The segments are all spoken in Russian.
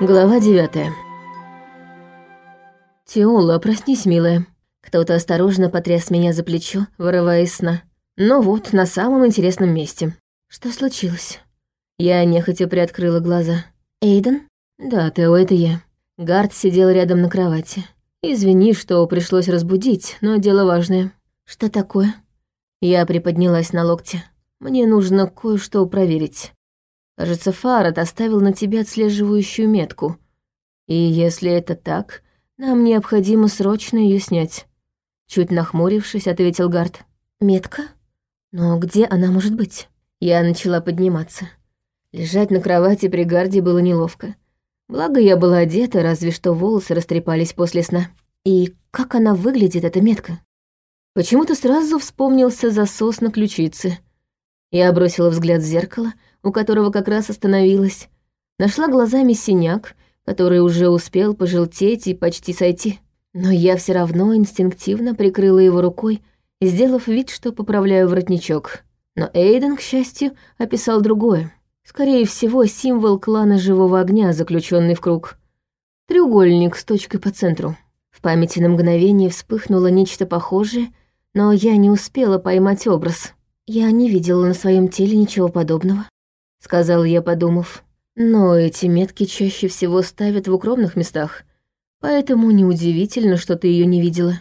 Глава девятая. «Теола, проснись, милая». Кто-то осторожно потряс меня за плечо, вырывая из сна. Но вот, на самом интересном месте. Что случилось? Я нехотя приоткрыла глаза. «Эйден?» «Да, Тео, это я». Гард сидел рядом на кровати. «Извини, что пришлось разбудить, но дело важное». «Что такое?» Я приподнялась на локте. «Мне нужно кое-что проверить. Кажется, Фарад оставил на тебе отслеживающую метку. И если это так, нам необходимо срочно ее снять. Чуть нахмурившись, ответил Гард. Метка? Но где она может быть? Я начала подниматься. Лежать на кровати при Гарде было неловко. Благо, я была одета, разве что волосы растрепались после сна. И как она выглядит, эта метка? Почему-то сразу вспомнился засос на ключице. Я бросила взгляд в зеркало — у которого как раз остановилась, нашла глазами синяк, который уже успел пожелтеть и почти сойти. Но я все равно инстинктивно прикрыла его рукой, сделав вид, что поправляю воротничок. Но Эйден, к счастью, описал другое. Скорее всего, символ клана живого огня, заключенный в круг. Треугольник с точкой по центру. В памяти на мгновение вспыхнуло нечто похожее, но я не успела поймать образ. Я не видела на своем теле ничего подобного сказал я, подумав. Но эти метки чаще всего ставят в укромных местах, поэтому неудивительно, что ты ее не видела.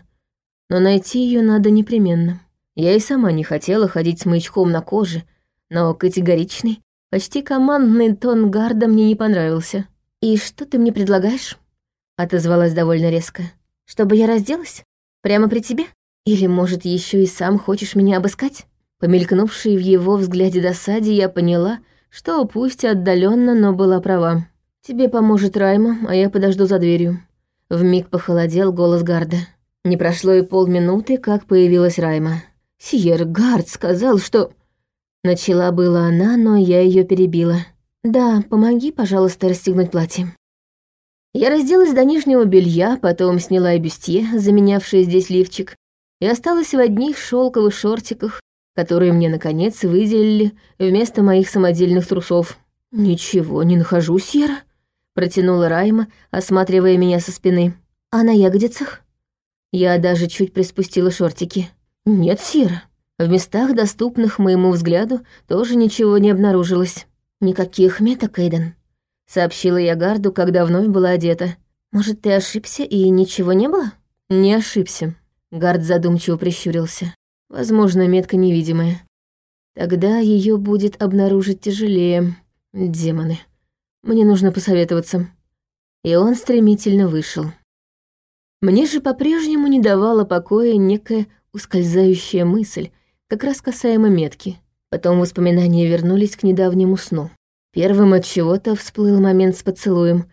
Но найти ее надо непременно. Я и сама не хотела ходить с маячком на коже, но категоричный, почти командный тон гарда мне не понравился. «И что ты мне предлагаешь?» — отозвалась довольно резко. «Чтобы я разделась? Прямо при тебе? Или, может, еще и сам хочешь меня обыскать?» Помелькнувшей в его взгляде досаде, я поняла, что пусть отдаленно, но была права. «Тебе поможет Райма, а я подожду за дверью». Вмиг похолодел голос Гарда. Не прошло и полминуты, как появилась Райма. «Сьер Гард сказал, что...» Начала была она, но я ее перебила. «Да, помоги, пожалуйста, расстегнуть платье». Я разделась до нижнего белья, потом сняла и бюстье, заменявшее здесь лифчик, и осталась в одних шелковых шортиках, которые мне, наконец, выделили вместо моих самодельных трусов. «Ничего не нахожу, Сера», — протянула Райма, осматривая меня со спины. «А на ягодицах?» Я даже чуть приспустила шортики. «Нет, Сера». В местах, доступных моему взгляду, тоже ничего не обнаружилось. «Никаких меток, Эйден», — сообщила я Гарду, когда вновь была одета. «Может, ты ошибся и ничего не было?» «Не ошибся», — Гард задумчиво прищурился. Возможно, метка невидимая. Тогда ее будет обнаружить тяжелее. Демоны. Мне нужно посоветоваться. И он стремительно вышел. Мне же по-прежнему не давала покоя некая ускользающая мысль, как раз касаемо метки. Потом воспоминания вернулись к недавнему сну. Первым от чего-то всплыл момент с поцелуем,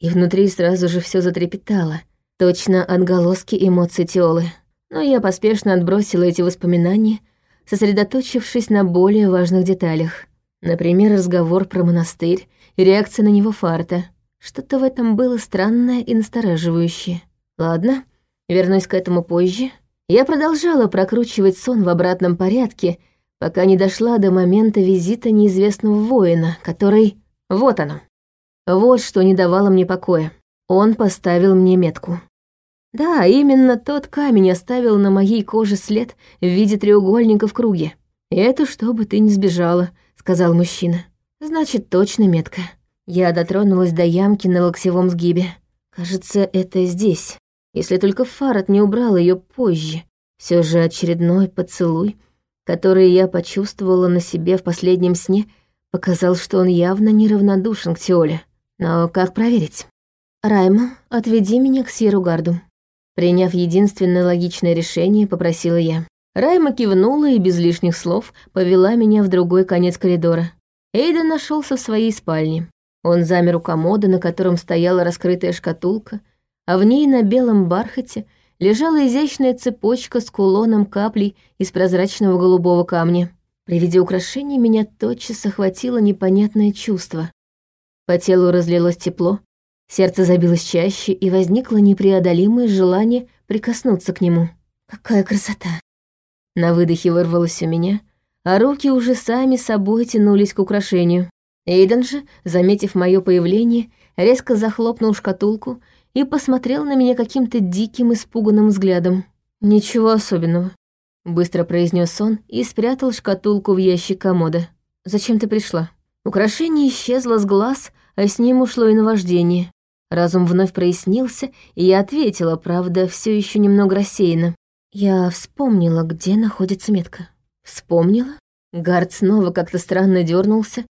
и внутри сразу же все затрепетало, точно отголоски эмоций Теолы но я поспешно отбросила эти воспоминания, сосредоточившись на более важных деталях. Например, разговор про монастырь и реакция на него Фарта. Что-то в этом было странное и настораживающее. Ладно, вернусь к этому позже. Я продолжала прокручивать сон в обратном порядке, пока не дошла до момента визита неизвестного воина, который... Вот оно. Вот что не давало мне покоя. Он поставил мне метку. Да, именно тот камень оставил на моей коже след в виде треугольника в круге. «Это чтобы ты не сбежала», — сказал мужчина. «Значит, точно метка». Я дотронулась до ямки на локтевом сгибе. Кажется, это здесь. Если только Фарад не убрал ее позже. Все же очередной поцелуй, который я почувствовала на себе в последнем сне, показал, что он явно неравнодушен к Теоле. Но как проверить? «Райма, отведи меня к Сьеругарду», Приняв единственное логичное решение, попросила я. Райма кивнула и без лишних слов повела меня в другой конец коридора. Эйден нашелся в своей спальне. Он замер у комода, на котором стояла раскрытая шкатулка, а в ней на белом бархате лежала изящная цепочка с кулоном каплей из прозрачного голубого камня. При виде украшения меня тотчас охватило непонятное чувство. По телу разлилось тепло, Сердце забилось чаще, и возникло непреодолимое желание прикоснуться к нему. «Какая красота!» На выдохе вырвалось у меня, а руки уже сами собой тянулись к украшению. Эйден же, заметив мое появление, резко захлопнул шкатулку и посмотрел на меня каким-то диким испуганным взглядом. «Ничего особенного», — быстро произнес он и спрятал шкатулку в ящик комода. «Зачем ты пришла?» Украшение исчезло с глаз, а с ним ушло и наваждение. Разум вновь прояснился, и я ответила, правда, все еще немного рассеяна. Я вспомнила, где находится метка. Вспомнила? Гард снова как-то странно дернулся,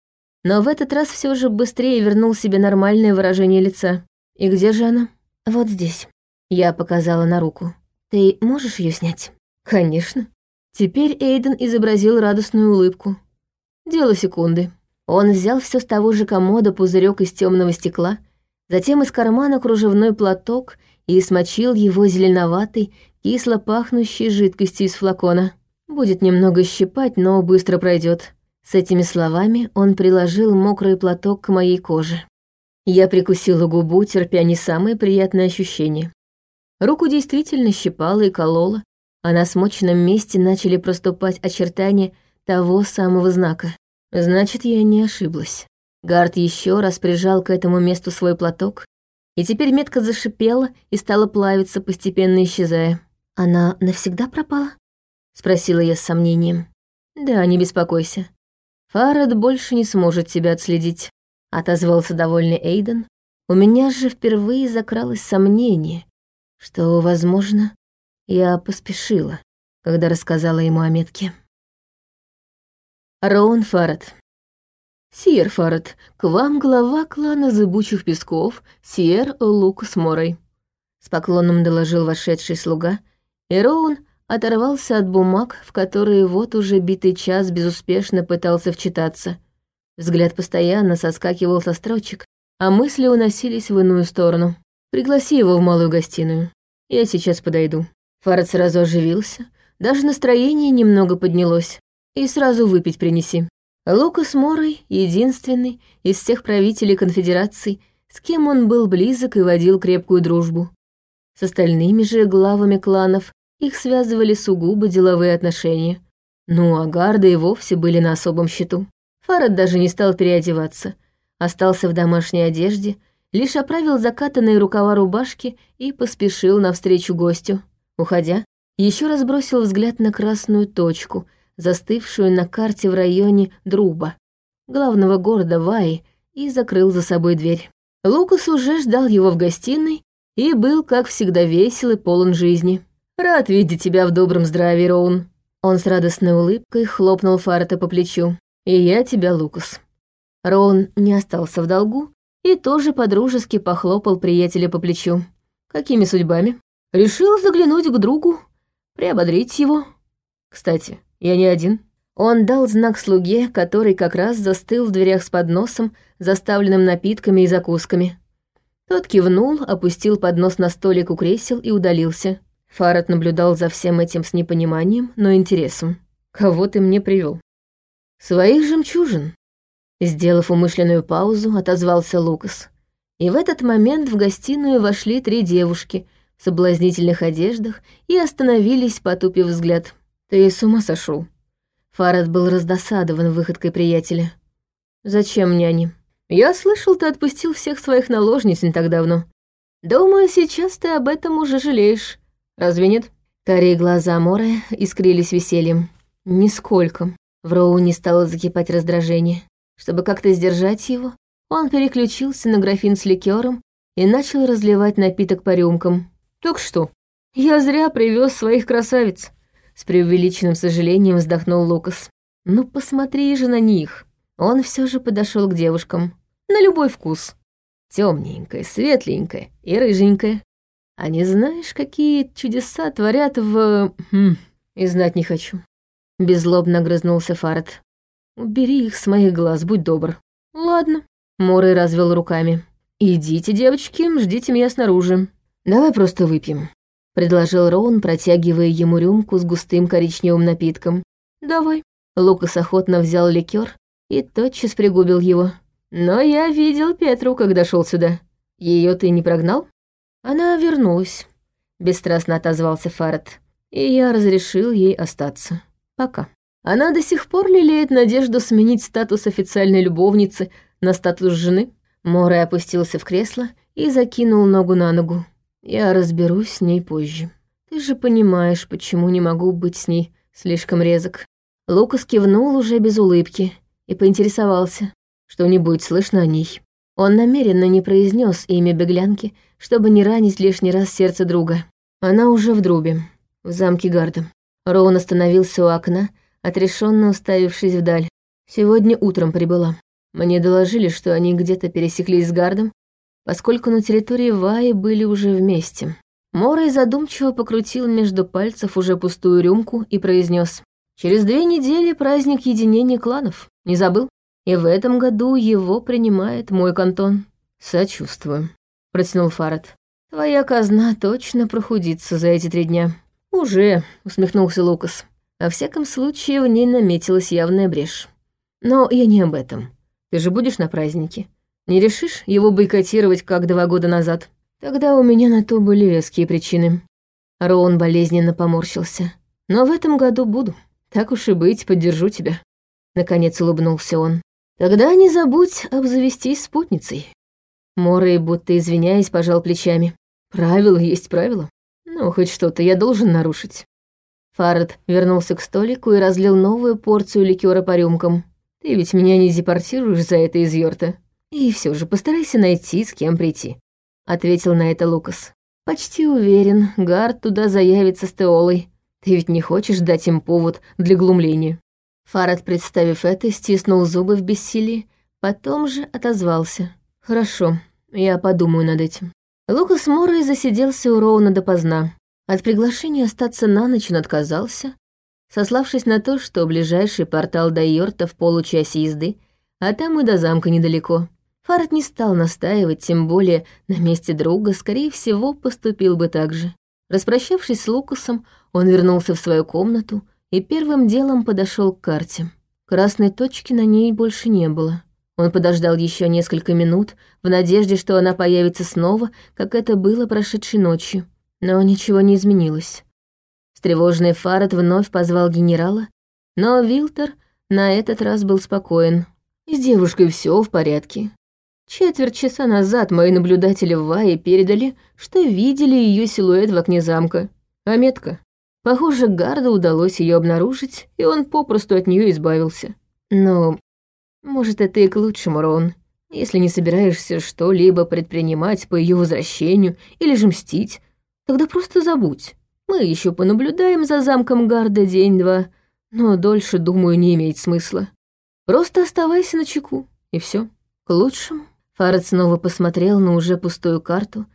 но в этот раз все же быстрее вернул себе нормальное выражение лица. И где же она? Вот здесь. Я показала на руку. Ты можешь ее снять? Конечно. Теперь Эйден изобразил радостную улыбку. Дело секунды. Он взял все с того же комода пузырек из темного стекла, затем из кармана кружевной платок и смочил его зеленоватой, кисло пахнущей жидкостью из флакона. Будет немного щипать, но быстро пройдет. С этими словами он приложил мокрый платок к моей коже. Я прикусила губу, терпя не самые приятные ощущения. Руку действительно щипала и колола, а на смоченном месте начали проступать очертания того самого знака. Значит, я не ошиблась. Гард еще раз прижал к этому месту свой платок, и теперь метка зашипела и стала плавиться, постепенно исчезая. «Она навсегда пропала?» — спросила я с сомнением. «Да, не беспокойся. Фарад больше не сможет тебя отследить», — отозвался довольный Эйден. «У меня же впервые закралось сомнение, что, возможно, я поспешила, когда рассказала ему о метке». Роун Фарад. «Сиер Фарад, к вам глава клана Зыбучих Песков, Сиер Лукас Морой», — с поклоном доложил вошедший слуга, и Роун оторвался от бумаг, в которые вот уже битый час безуспешно пытался вчитаться. Взгляд постоянно соскакивал со строчек, а мысли уносились в иную сторону. «Пригласи его в малую гостиную. Я сейчас подойду». Фарад сразу оживился, даже настроение немного поднялось. «И сразу выпить принеси». Лукас Морой — единственный из всех правителей конфедерации, с кем он был близок и водил крепкую дружбу. С остальными же главами кланов их связывали сугубо деловые отношения. Ну, а гарды и вовсе были на особом счету. Фарад даже не стал переодеваться. Остался в домашней одежде, лишь оправил закатанные рукава рубашки и поспешил навстречу гостю. Уходя, еще раз бросил взгляд на красную точку, застывшую на карте в районе Друба, главного города Ваи, и закрыл за собой дверь. Лукас уже ждал его в гостиной и был, как всегда, весел и полон жизни. «Рад видеть тебя в добром здравии, Роун». Он с радостной улыбкой хлопнул Фарта по плечу. «И я тебя, Лукас». Роун не остался в долгу и тоже подружески похлопал приятеля по плечу. «Какими судьбами?» «Решил заглянуть к другу, приободрить его. Кстати, я не один». Он дал знак слуге, который как раз застыл в дверях с подносом, заставленным напитками и закусками. Тот кивнул, опустил поднос на столик у кресел и удалился. Фарад наблюдал за всем этим с непониманием, но интересом. «Кого ты мне привел? «Своих жемчужин», — сделав умышленную паузу, отозвался Лукас. И в этот момент в гостиную вошли три девушки в соблазнительных одеждах и остановились, потупив взгляд. «Ты с ума сошел? Фарад был раздосадован выходкой приятеля. «Зачем мне они?» «Я слышал, ты отпустил всех своих наложниц не так давно. Думаю, сейчас ты об этом уже жалеешь. Разве нет?» Карие глаза Моры искрились весельем. «Нисколько». В Роу не стало закипать раздражение. Чтобы как-то сдержать его, он переключился на графин с ликером и начал разливать напиток по рюмкам. «Так что? Я зря привез своих красавиц!» С преувеличенным сожалением вздохнул Лукас. «Ну, посмотри же на них!» Он все же подошел к девушкам. На любой вкус. Темненькая, светленькая и рыженькая. А не знаешь, какие чудеса творят в... Хм, и знать не хочу. Беззлобно грызнулся Фарад. Убери их с моих глаз, будь добр. Ладно. Морой развел руками. Идите, девочки, ждите меня снаружи. Давай просто выпьем. Предложил Роун, протягивая ему рюмку с густым коричневым напитком. Давай. Лукас охотно взял ликер и тотчас пригубил его. Но я видел Петру, когда шел сюда. Ее ты не прогнал? Она вернулась, бесстрастно отозвался Фарад, и я разрешил ей остаться. Пока. Она до сих пор лелеет надежду сменить статус официальной любовницы на статус жены?» Морой опустился в кресло и закинул ногу на ногу. «Я разберусь с ней позже. Ты же понимаешь, почему не могу быть с ней слишком резок». Лукас кивнул уже без улыбки и поинтересовался, что не будет слышно о ней. Он намеренно не произнес имя беглянки, чтобы не ранить лишний раз сердце друга. Она уже в друбе, в замке Гарда. Роун остановился у окна, отрешенно уставившись вдаль. Сегодня утром прибыла. Мне доложили, что они где-то пересеклись с Гардом, поскольку на территории Ваи были уже вместе. Морой задумчиво покрутил между пальцев уже пустую рюмку и произнес: «Через две недели праздник единения кланов. Не забыл? И в этом году его принимает мой кантон». «Сочувствую», — протянул Фарад. «Твоя казна точно прохудится за эти три дня». «Уже», — усмехнулся Лукас. «Во всяком случае, в ней наметилась явная брешь. Но я не об этом. Ты же будешь на празднике? Не решишь его бойкотировать, как два года назад? Тогда у меня на то были веские причины. Роун болезненно поморщился. Но в этом году буду. Так уж и быть, поддержу тебя. Наконец улыбнулся он. Тогда не забудь обзавестись спутницей. Морей, будто извиняясь, пожал плечами. Правило есть правило. Ну, хоть что-то я должен нарушить. Фарад вернулся к столику и разлил новую порцию ликера по рюмкам. Ты ведь меня не депортируешь за это из Йорта. И все же постарайся найти, с кем прийти», — ответил на это Лукас. «Почти уверен, Гард туда заявится с Теолой. Ты ведь не хочешь дать им повод для глумления». Фарад, представив это, стиснул зубы в бессилии, потом же отозвался. «Хорошо, я подумаю над этим». Лукас Моррей засиделся у Роуна допоздна. От приглашения остаться на ночь он отказался, сославшись на то, что ближайший портал до Йорта в получасе езды, а там и до замка недалеко. Фарад не стал настаивать, тем более на месте друга, скорее всего, поступил бы так же. Распрощавшись с Лукасом, он вернулся в свою комнату и первым делом подошел к карте. Красной точки на ней больше не было. Он подождал еще несколько минут в надежде, что она появится снова, как это было прошедшей ночью. Но ничего не изменилось. Встревоженный Фарад вновь позвал генерала, но Вилтер на этот раз был спокоен. С девушкой все в порядке. Четверть часа назад мои наблюдатели в Вае передали, что видели ее силуэт в окне замка. А метка? Похоже, Гарду удалось ее обнаружить, и он попросту от нее избавился. Но, может, это и к лучшему, Рон. Если не собираешься что-либо предпринимать по ее возвращению или же мстить, тогда просто забудь. Мы еще понаблюдаем за замком Гарда день-два, но дольше, думаю, не имеет смысла. Просто оставайся на чеку, и все. К лучшему. Фарад снова посмотрел на уже пустую карту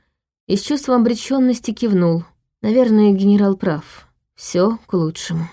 и с чувством обреченности кивнул. Наверное, генерал прав. Все к лучшему.